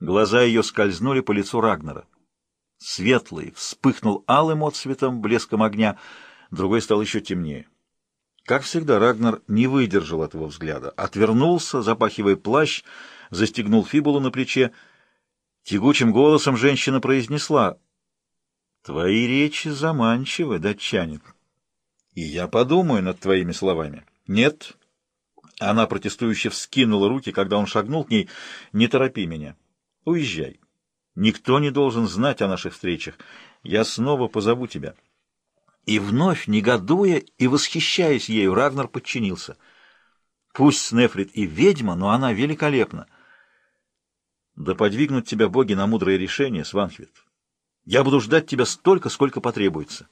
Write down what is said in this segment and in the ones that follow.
Глаза ее скользнули по лицу Рагнера. Светлый вспыхнул алым отсветом, блеском огня, другой стал еще темнее. Как всегда, Рагнар не выдержал этого взгляда, отвернулся, запахивая плащ, застегнул фибулу на плече. Тягучим голосом женщина произнесла, «Твои речи заманчивы, датчанин, и я подумаю над твоими словами». «Нет». Она протестующе вскинула руки, когда он шагнул к ней, «Не торопи меня. Уезжай. Никто не должен знать о наших встречах. Я снова позову тебя». И вновь, негодуя и восхищаясь ею, Рагнар подчинился. Пусть Снефрит и ведьма, но она великолепна. Да подвигнут тебя боги на мудрое решение, Сванхвит. Я буду ждать тебя столько, сколько потребуется.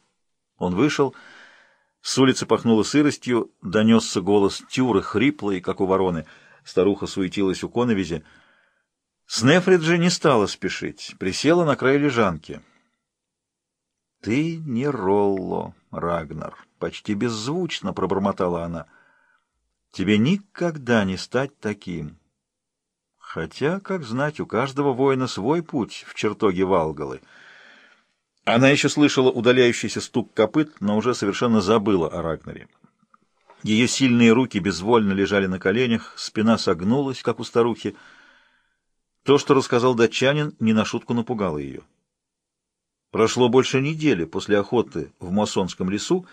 Он вышел. С улицы пахнуло сыростью, донесся голос Тюры, хриплый, как у вороны. Старуха суетилась у коновизи. Снефрит же не стала спешить, присела на край лежанки. «Ты не Ролло, Рагнар», — почти беззвучно пробормотала она. «Тебе никогда не стать таким». Хотя, как знать, у каждого воина свой путь в чертоге Валгалы. Она еще слышала удаляющийся стук копыт, но уже совершенно забыла о Рагнаре. Ее сильные руки безвольно лежали на коленях, спина согнулась, как у старухи. То, что рассказал датчанин, не на шутку напугало ее. Прошло больше недели после охоты в Масонском лесу,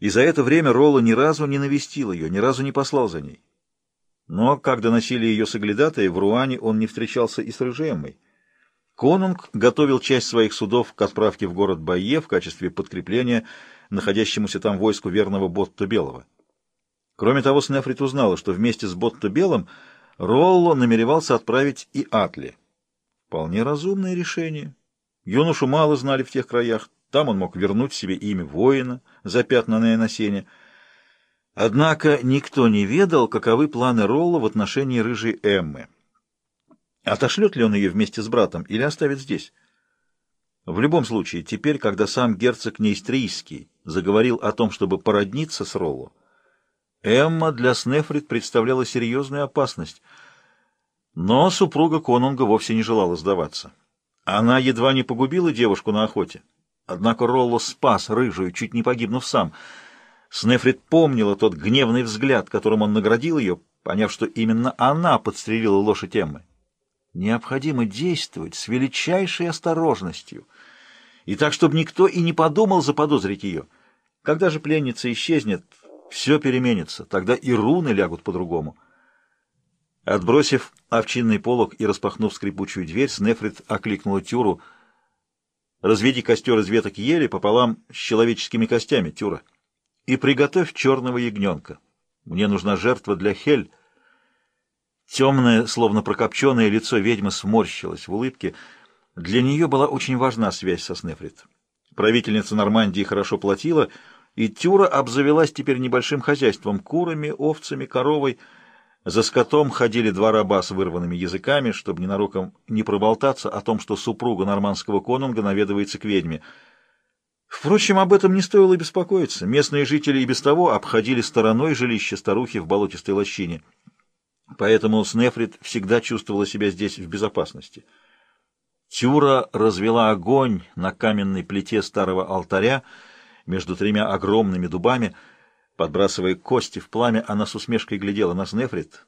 и за это время Ролла ни разу не навестил ее, ни разу не послал за ней. Но, как доносили ее соглядатые, в Руане он не встречался и с Рыжемой. Конунг готовил часть своих судов к отправке в город Байе в качестве подкрепления находящемуся там войску верного Ботта Белого. Кроме того, Снефрит узнала, что вместе с Ботто Белым Ролло намеревался отправить и Атли. Вполне разумное решение. Юношу мало знали в тех краях, там он мог вернуть себе имя воина, запятнанное на сене. Однако никто не ведал, каковы планы Ролла в отношении рыжей Эммы. Отошлет ли он ее вместе с братом или оставит здесь? В любом случае, теперь, когда сам герцог Нейстрийский заговорил о том, чтобы породниться с Ролло, Эмма для Снефрит представляла серьезную опасность, но супруга Конунга вовсе не желала сдаваться. Она едва не погубила девушку на охоте, однако Ролло спас рыжую, чуть не погибнув сам — Снефрит помнила тот гневный взгляд, которым он наградил ее, поняв, что именно она подстрелила лошадь Эммы. Необходимо действовать с величайшей осторожностью, и так, чтобы никто и не подумал заподозрить ее. Когда же пленница исчезнет, все переменится, тогда и руны лягут по-другому. Отбросив овчинный полог и распахнув скрипучую дверь, Снефрит окликнула Тюру. «Разведи костер из веток ели пополам с человеческими костями, Тюра» и приготовь черного ягненка. Мне нужна жертва для Хель. Темное, словно прокопченное лицо ведьмы сморщилось в улыбке. Для нее была очень важна связь со Снефрит. Правительница Нормандии хорошо платила, и Тюра обзавелась теперь небольшим хозяйством — курами, овцами, коровой. За скотом ходили два раба с вырванными языками, чтобы ненароком не проболтаться о том, что супруга нормандского конунга наведывается к ведьме — Впрочем, об этом не стоило беспокоиться. Местные жители и без того обходили стороной жилище старухи в болотистой лощине. Поэтому Снефрит всегда чувствовала себя здесь в безопасности. Тюра развела огонь на каменной плите старого алтаря между тремя огромными дубами. Подбрасывая кости в пламя, она с усмешкой глядела на Снефрит.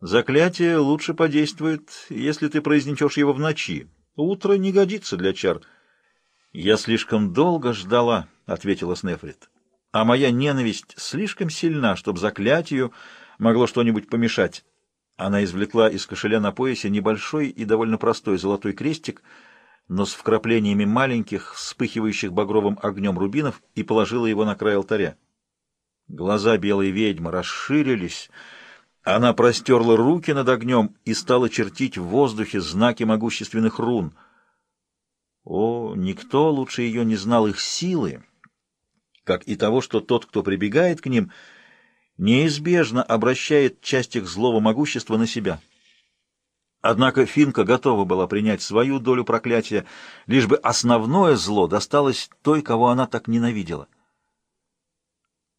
«Заклятие лучше подействует, если ты произнесешь его в ночи. Утро не годится для чар». «Я слишком долго ждала», — ответила Снефрит. «А моя ненависть слишком сильна, чтобы заклятию могло что-нибудь помешать». Она извлекла из кошеля на поясе небольшой и довольно простой золотой крестик, но с вкраплениями маленьких, вспыхивающих багровым огнем рубинов, и положила его на край алтаря. Глаза белой ведьмы расширились, она простерла руки над огнем и стала чертить в воздухе знаки могущественных рун — о, никто лучше ее не знал их силы, как и того, что тот, кто прибегает к ним, неизбежно обращает часть их злого могущества на себя. Однако Финка готова была принять свою долю проклятия, лишь бы основное зло досталось той, кого она так ненавидела.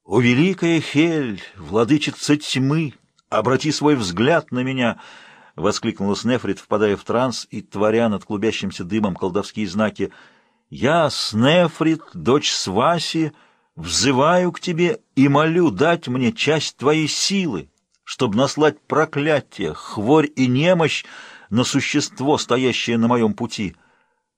«О, великая Хель, владычица тьмы, обрати свой взгляд на меня!» — воскликнула Снефрит, впадая в транс и творя над клубящимся дымом колдовские знаки. «Я, Снефрит, дочь Сваси, взываю к тебе и молю дать мне часть твоей силы, чтобы наслать проклятие, хворь и немощь на существо, стоящее на моем пути —